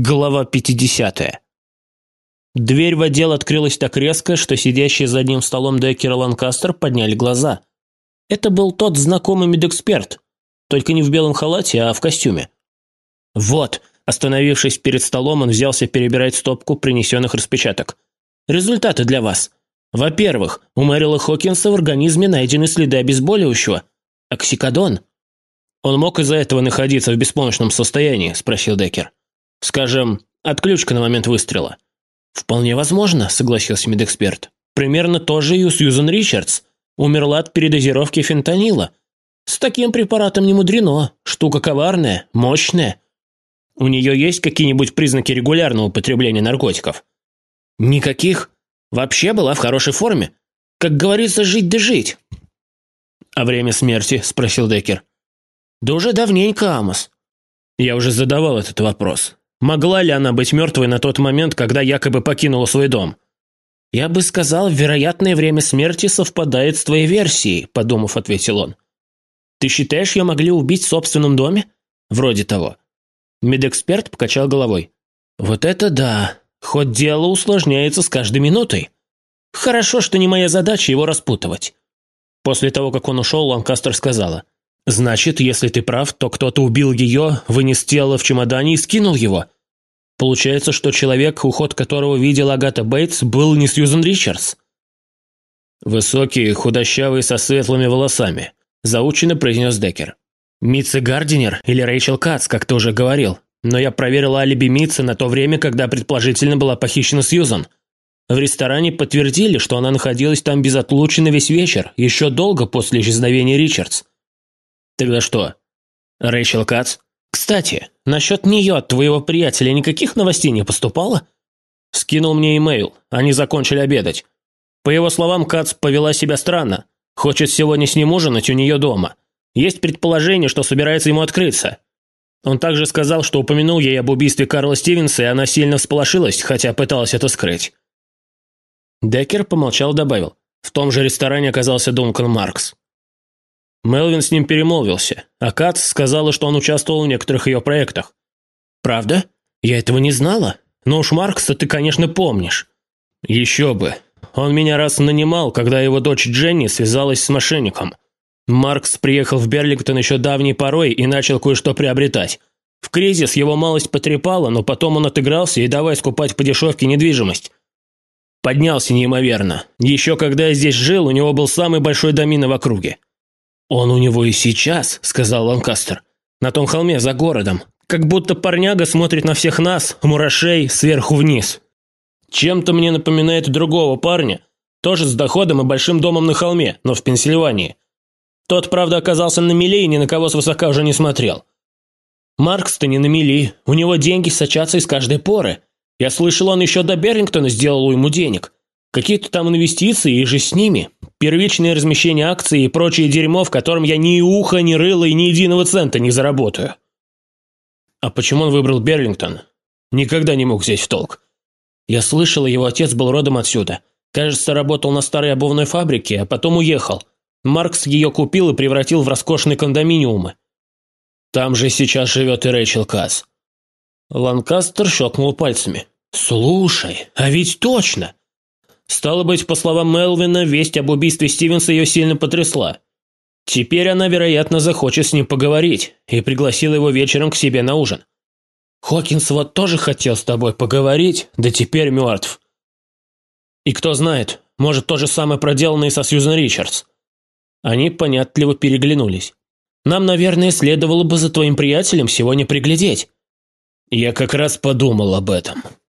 Глава 50. Дверь в отдел открылась так резко, что сидящие за одним столом Деккер и Ланкастер подняли глаза. Это был тот знакомый медэксперт, только не в белом халате, а в костюме. «Вот», остановившись перед столом, он взялся перебирать стопку принесенных распечаток. «Результаты для вас. Во-первых, у Мэрила Хокинса в организме найдены следы обезболивающего. Оксикодон». «Он мог из-за этого находиться в беспомощном состоянии?» – спросил Деккер. Скажем, отключка на момент выстрела. Вполне возможно, согласился медэксперт. Примерно то же и у Сьюзен Ричардс. Умерла от передозировки фентанила. С таким препаратом не мудрено. Штука коварная, мощная. У нее есть какие-нибудь признаки регулярного употребления наркотиков? Никаких. Вообще была в хорошей форме. Как говорится, жить да жить. «А время смерти?» – спросил Деккер. «Да уже давненько, Амос». Я уже задавал этот вопрос. Могла ли она быть мертвой на тот момент, когда якобы покинула свой дом? «Я бы сказал, вероятное время смерти совпадает с твоей версией», – подумав, ответил он. «Ты считаешь, ее могли убить в собственном доме?» «Вроде того». Медэксперт покачал головой. «Вот это да! Хоть дело усложняется с каждой минутой. Хорошо, что не моя задача его распутывать». После того, как он ушел, Ланкастер сказала – Значит, если ты прав, то кто-то убил ее, вынес тело в чемодане и скинул его. Получается, что человек, уход которого видел Агата Бейтс, был не Сьюзен Ричардс. Высокий, худощавый, со светлыми волосами. Заучено произнес Деккер. Митца Гардинер или Рэйчел Кац, как ты уже говорил. Но я проверил алиби Митца на то время, когда предположительно была похищена Сьюзан. В ресторане подтвердили, что она находилась там безотлучно весь вечер, еще долго после исчезновения Ричардс. Тогда что? Рэйчел Кац? Кстати, насчет нее от твоего приятеля никаких новостей не поступало? Скинул мне имейл. Они закончили обедать. По его словам, Кац повела себя странно. Хочет сегодня с ним ужинать у нее дома. Есть предположение, что собирается ему открыться. Он также сказал, что упомянул ей об убийстве Карла Стивенса, и она сильно всполошилась, хотя пыталась это скрыть. Деккер помолчал и добавил. В том же ресторане оказался Дункан Маркс. Мелвин с ним перемолвился, а Кат сказала, что он участвовал в некоторых ее проектах. «Правда? Я этого не знала. Но уж Маркса ты, конечно, помнишь». «Еще бы. Он меня раз нанимал, когда его дочь Дженни связалась с мошенником. Маркс приехал в Берлингтон еще давней порой и начал кое-что приобретать. В кризис его малость потрепала, но потом он отыгрался и давай скупать по дешевке недвижимость. Поднялся неимоверно. Еще когда я здесь жил, у него был самый большой домин в округе. «Он у него и сейчас», – сказал Ланкастер. «На том холме за городом. Как будто парняга смотрит на всех нас, мурашей, сверху вниз. Чем-то мне напоминает другого парня, тоже с доходом и большим домом на холме, но в Пенсильвании. Тот, правда, оказался на мели и ни на кого свысока уже не смотрел. Маркс-то не на мели, у него деньги сочатся из каждой поры. Я слышал, он еще до Берингтона сделал ему денег. Какие-то там инвестиции и же с ними. Первичное размещение акций и прочее дерьмо, в котором я ни уха, ни рыла и ни единого цента не заработаю. А почему он выбрал Берлингтон? Никогда не мог взять в толк. Я слышал, его отец был родом отсюда. Кажется, работал на старой обувной фабрике, а потом уехал. Маркс ее купил и превратил в роскошные кондоминиумы. Там же сейчас живет и Рэйчел Касс. Ланкастер щелкнул пальцами. «Слушай, а ведь точно! Стало быть, по словам Мелвина, весть об убийстве Стивенса ее сильно потрясла. Теперь она, вероятно, захочет с ним поговорить и пригласила его вечером к себе на ужин. Хокинс вот тоже хотел с тобой поговорить, да теперь мертв. И кто знает, может, то же самое проделано и со Сьюзен Ричардс. Они понятливо переглянулись. Нам, наверное, следовало бы за твоим приятелем сегодня приглядеть. Я как раз подумал об этом.